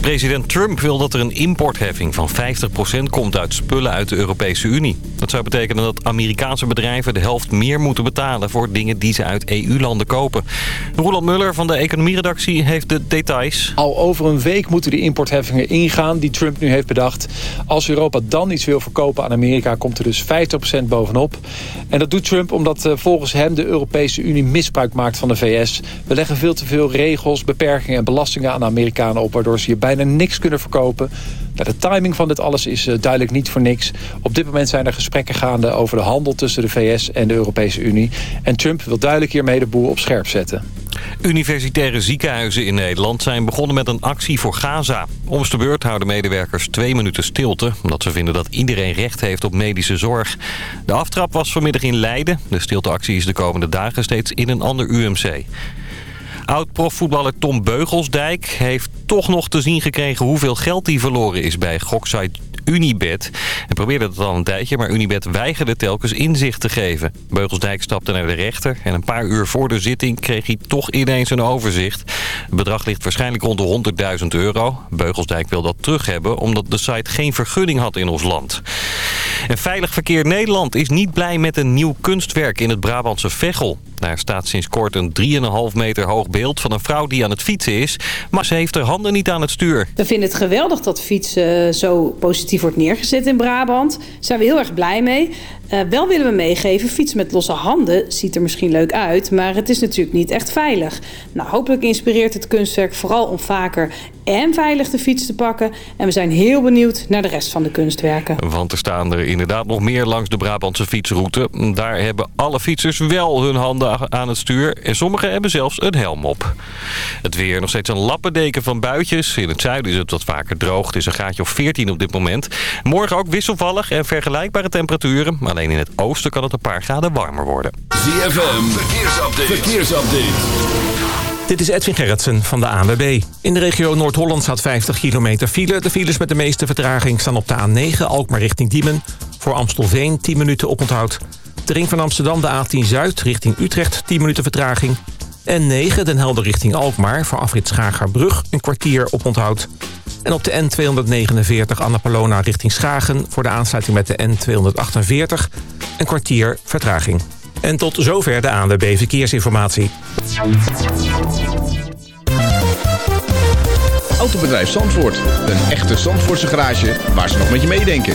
President Trump wil dat er een importheffing van 50% komt uit spullen uit de Europese Unie. Dat zou betekenen dat Amerikaanse bedrijven de helft meer moeten betalen voor dingen die ze uit EU-landen kopen. Roland Muller van de economieredactie heeft de details. Al over een week moeten die importheffingen ingaan die Trump nu heeft bedacht. Als Europa dan iets wil verkopen aan Amerika komt er dus 50% bovenop. En dat doet Trump omdat eh, volgens hem de Europese Unie misbruik maakt van de VS. We leggen veel te veel regels, beperkingen en belastingen aan de Amerikanen op... waardoor ze hier bijna niks kunnen verkopen. Nou, de timing van dit alles is eh, duidelijk niet voor niks. Op dit moment zijn er gesprekken gaande over de handel tussen de VS en de Europese Unie. En Trump wil duidelijk hiermee de boel op scherp zetten. Universitaire ziekenhuizen in Nederland zijn begonnen met een actie voor Gaza. Om de beurt houden medewerkers twee minuten stilte... omdat ze vinden dat iedereen recht heeft op medische zorg. De aftrap was vanmiddag in Leiden. De stilteactie is de komende dagen steeds in een ander UMC. Oud-profvoetballer Tom Beugelsdijk heeft toch nog te zien gekregen hoeveel geld hij verloren is bij goksite Unibet. En probeerde het al een tijdje, maar Unibet weigerde telkens inzicht te geven. Beugelsdijk stapte naar de rechter en een paar uur voor de zitting kreeg hij toch ineens een overzicht. Het bedrag ligt waarschijnlijk rond de 100.000 euro. Beugelsdijk wil dat terug hebben omdat de site geen vergunning had in ons land. En Veilig Verkeer Nederland is niet blij met een nieuw kunstwerk in het Brabantse Veghel. Daar staat sinds kort een 3,5 meter hoog beeld van een vrouw die aan het fietsen is. Maar ze heeft haar handen niet aan het stuur. We vinden het geweldig dat fietsen zo positief wordt neergezet in Brabant. Daar zijn we heel erg blij mee. Uh, wel willen we meegeven, fietsen met losse handen ziet er misschien leuk uit, maar het is natuurlijk niet echt veilig. Nou, hopelijk inspireert het kunstwerk vooral om vaker en veilig de fiets te pakken. En we zijn heel benieuwd naar de rest van de kunstwerken. Want er staan er inderdaad nog meer langs de Brabantse fietsroute. Daar hebben alle fietsers wel hun handen aan het stuur. En sommigen hebben zelfs een helm op. Het weer nog steeds een lappendeken van buitjes. In het zuiden is het wat vaker droog. Het is een graadje of 14 op dit moment. Morgen ook wisselvallig en vergelijkbare temperaturen. Alleen in het oosten kan het een paar graden warmer worden. ZFM, verkeersupdate. verkeersupdate. Dit is Edwin Gerritsen van de ANWB. In de regio Noord-Holland staat 50 kilometer file. De files met de meeste vertraging staan op de A9 Alkmaar richting Diemen. Voor Amstelveen 10 minuten oponthoud. De ring van Amsterdam de A10 Zuid richting Utrecht 10 minuten vertraging. En 9 Den Helder richting Alkmaar voor afrit Schagerbrug een kwartier oponthoud. En op de N249 Annapolona richting Schagen... voor de aansluiting met de N248 een kwartier vertraging. En tot zover de ANWB Verkeersinformatie. Autobedrijf Zandvoort. Een echte Zandvoortse garage waar ze nog met je meedenken.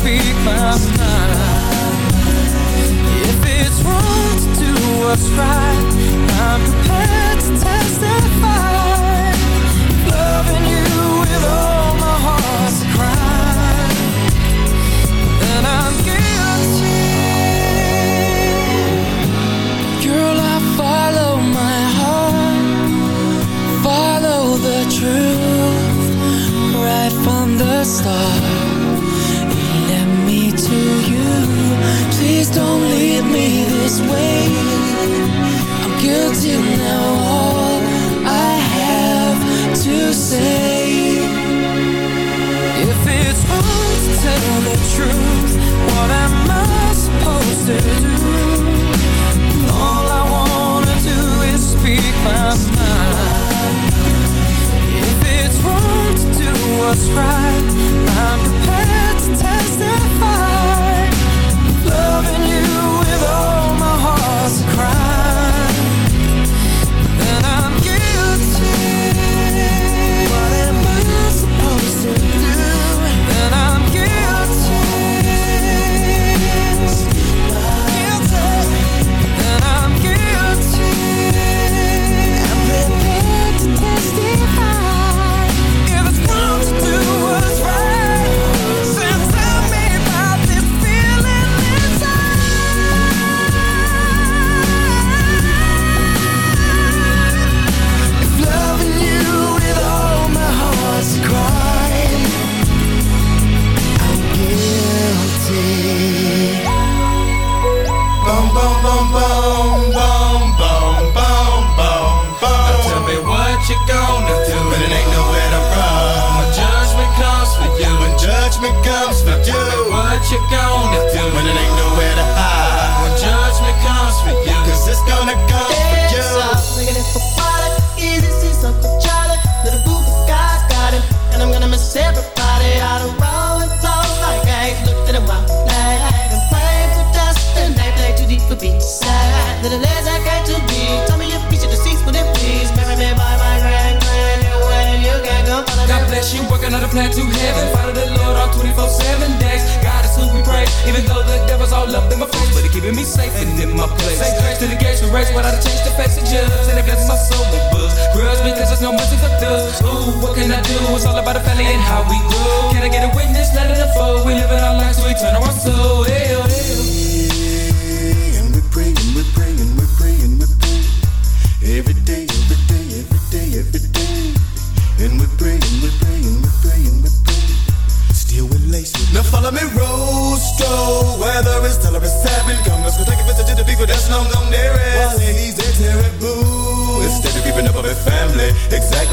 Speak my mind. If it's wrong to do what's right, I'm prepared to testify. Loving you with all my heart's a crime, then I'm guilty. Girl, I follow my heart, follow the truth, right from the start. Please don't leave me this way. I'm guilty now. All I have to say. If it's wrong to tell the truth, what am I supposed to do? All I wanna do is speak my mind. If it's wrong to do what's right, I'm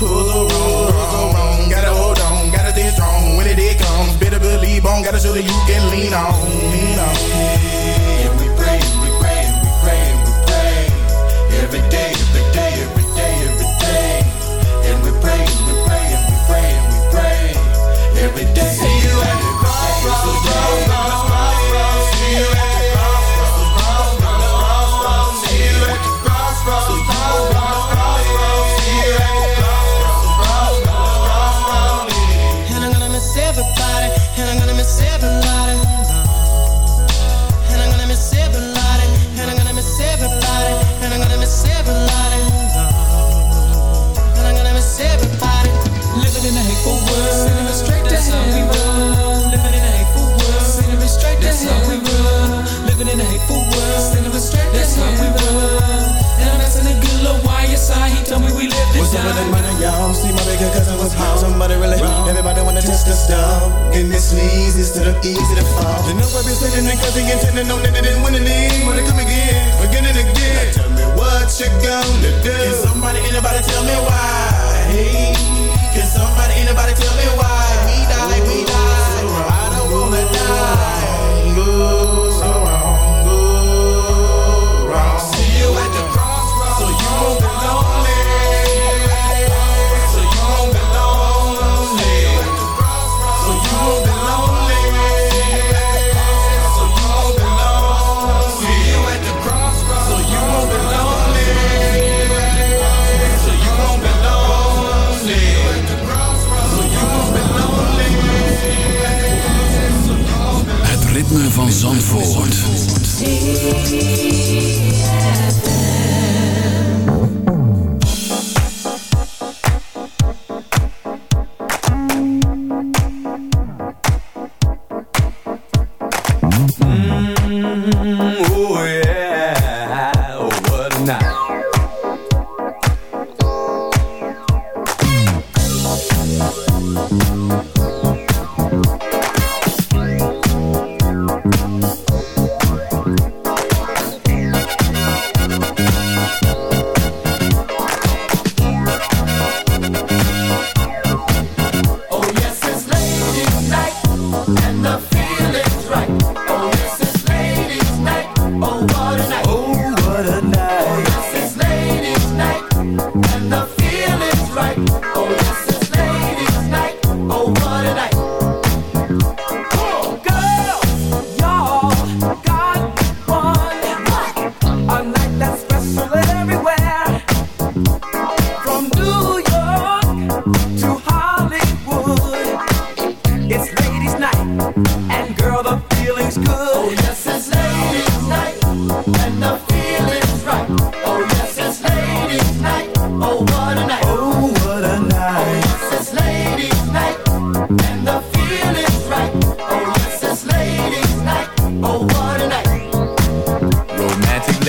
Who's so wrong? Wrong? Gotta hold on, gotta stay strong. When day comes, better believe on. Gotta show that you can lean on. Lean on. And we pray, we pray, we pray, we pray. Every day, every day, every day, every day. And we pray, we pray, we pray, we pray. Every day. See you at the crossroads. See you at the crossroads, crossroads, crossroads. See you at the crossroads, crossroads. Some of the y'all. See my bigger cousin was how Somebody really wrong. Everybody wanna test the stuff. And this sneeze instead of easy to fall. The number be sitting in cousin intending on that they didn't win the. Wanna come again, again and again. Now tell me what you gonna do. Can somebody, anybody tell me why? Hey, can somebody, anybody tell me why? We die, we die. So so wrong, wrong. So you won't be lonely.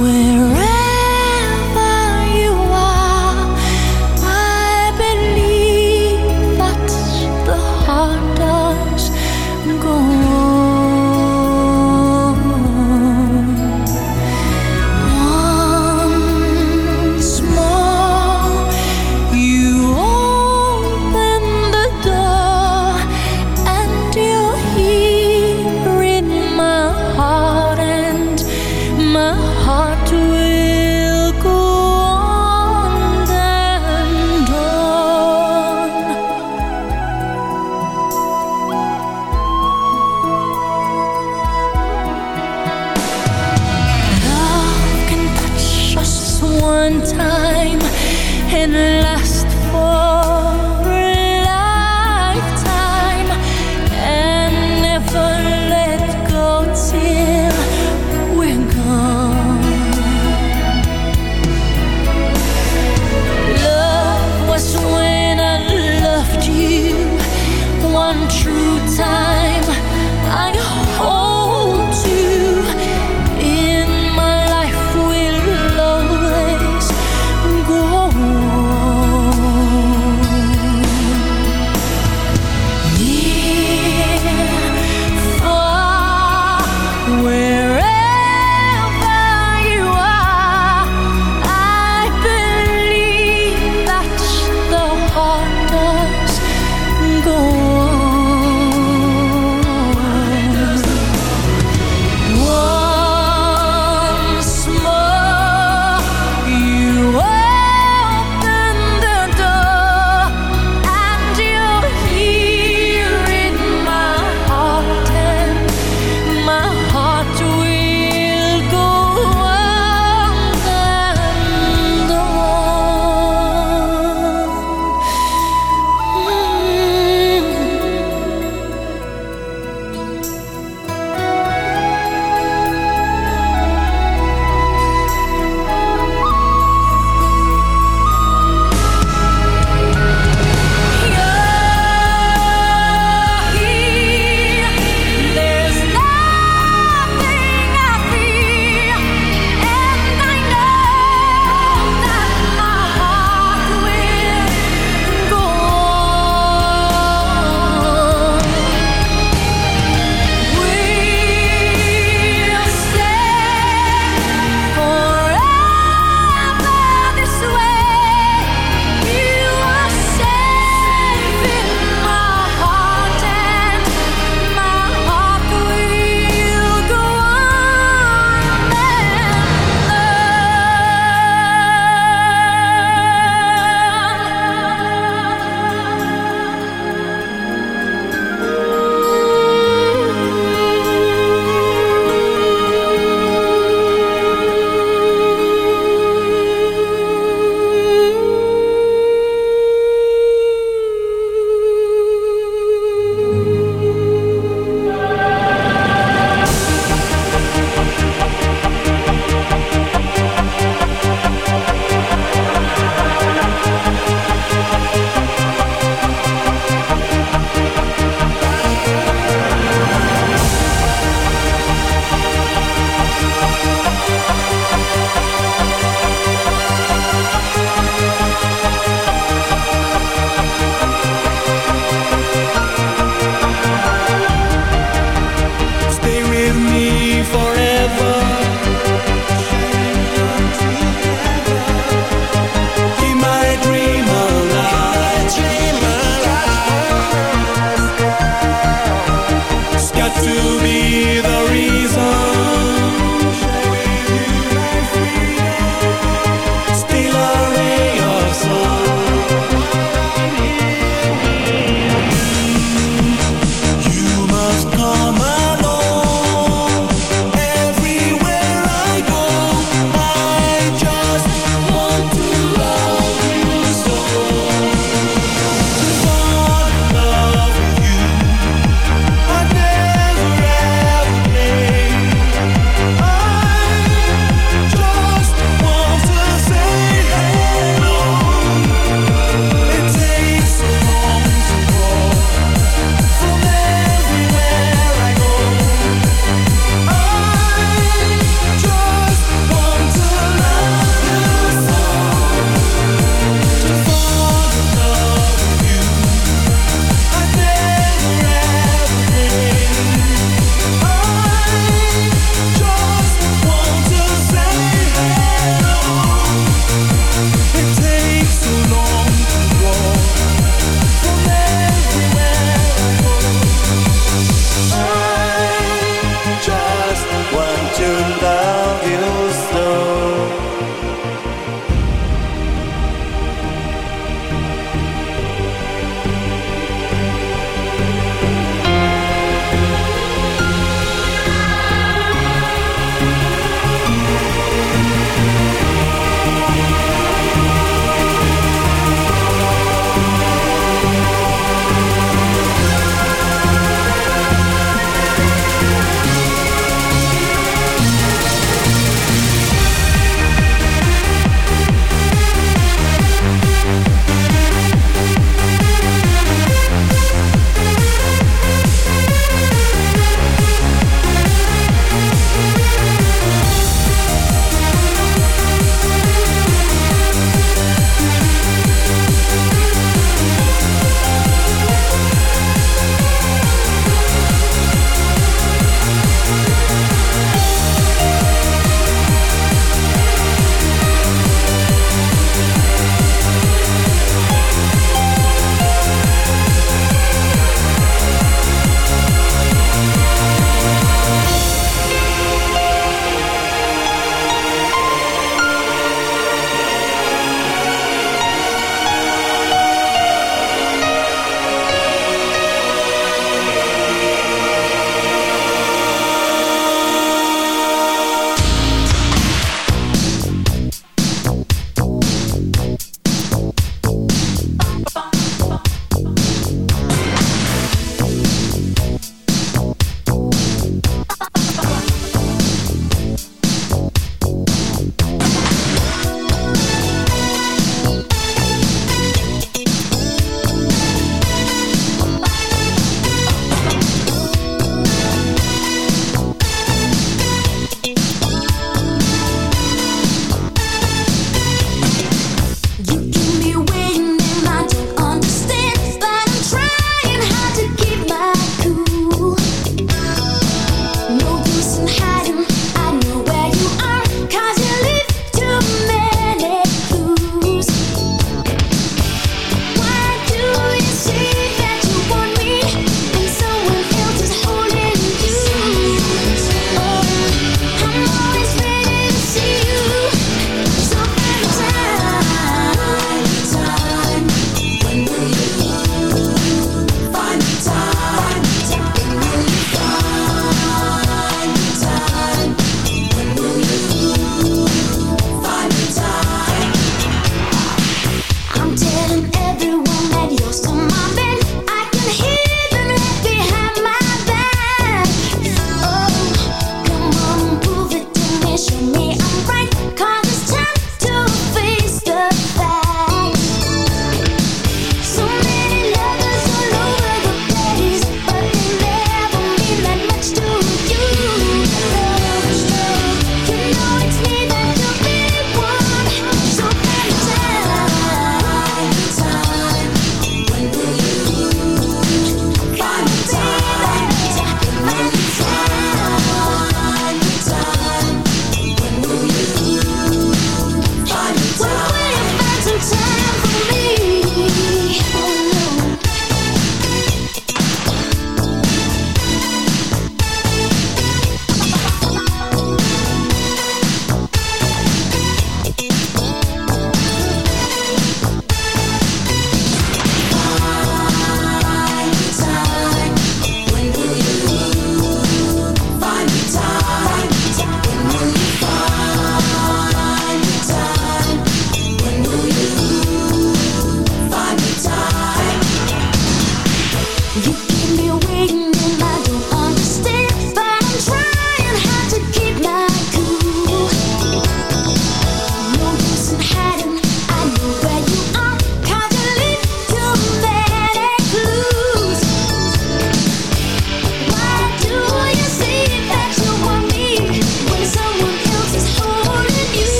when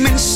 demons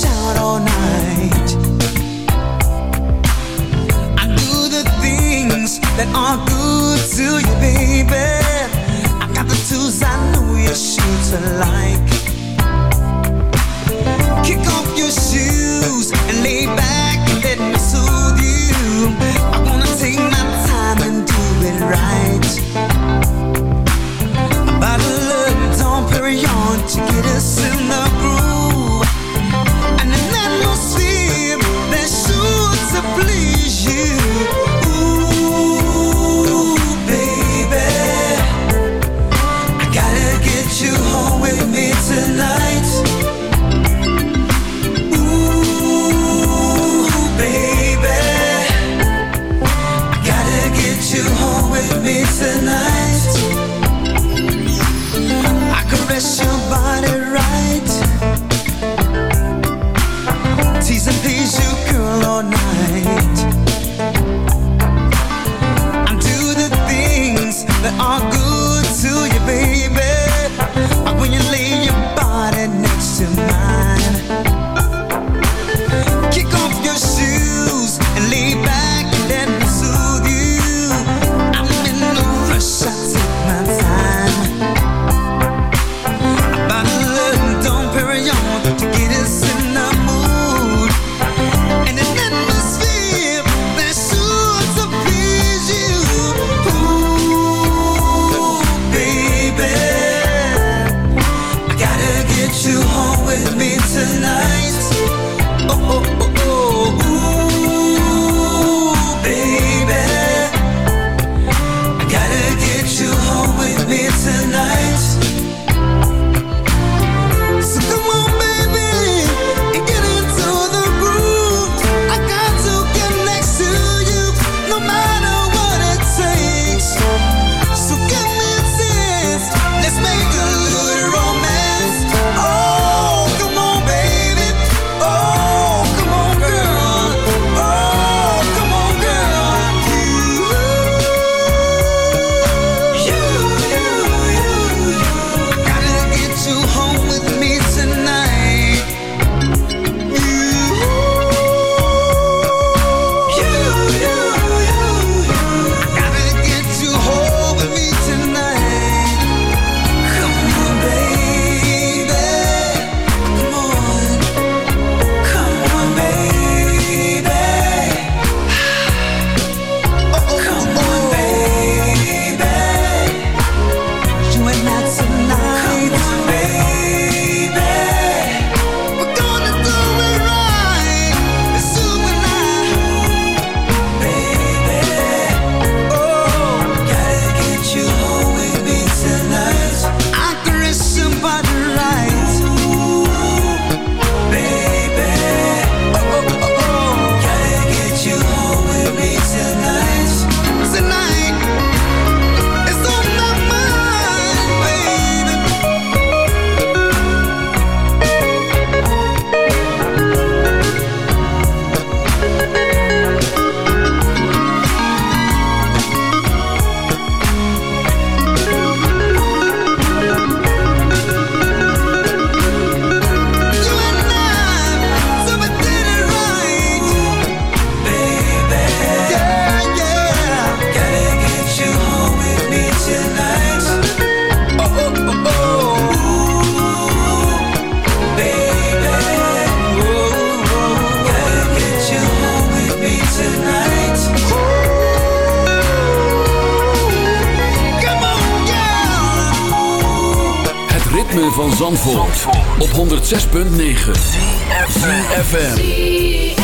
Op 106.9 FM.